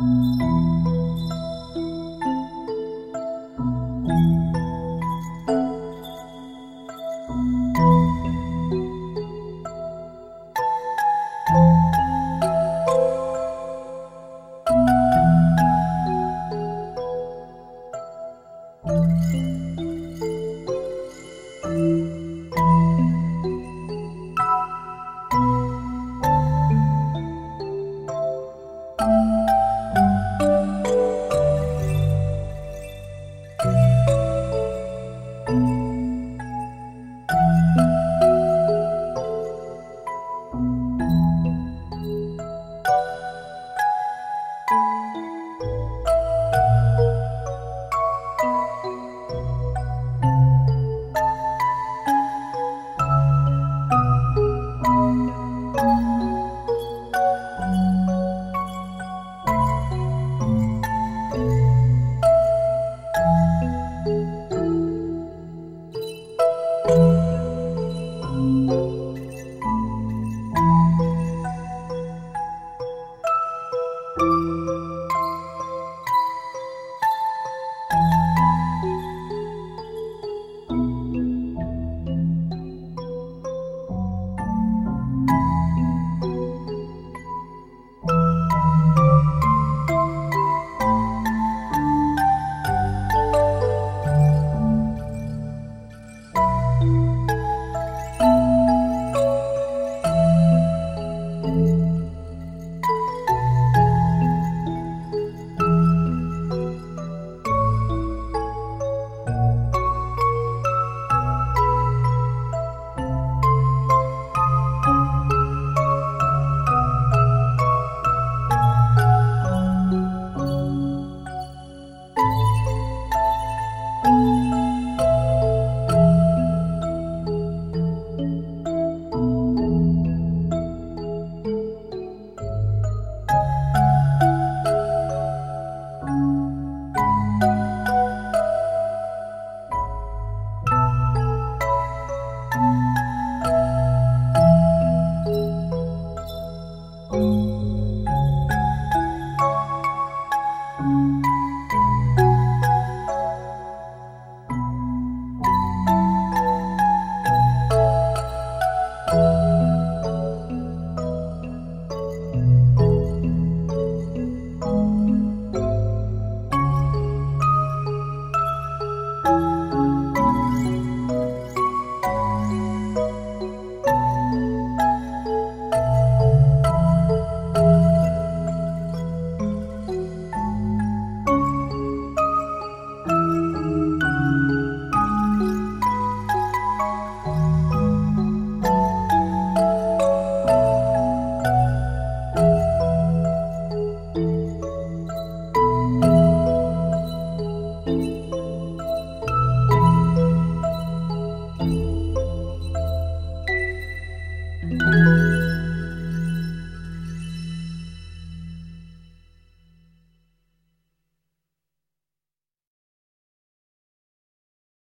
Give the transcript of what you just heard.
Música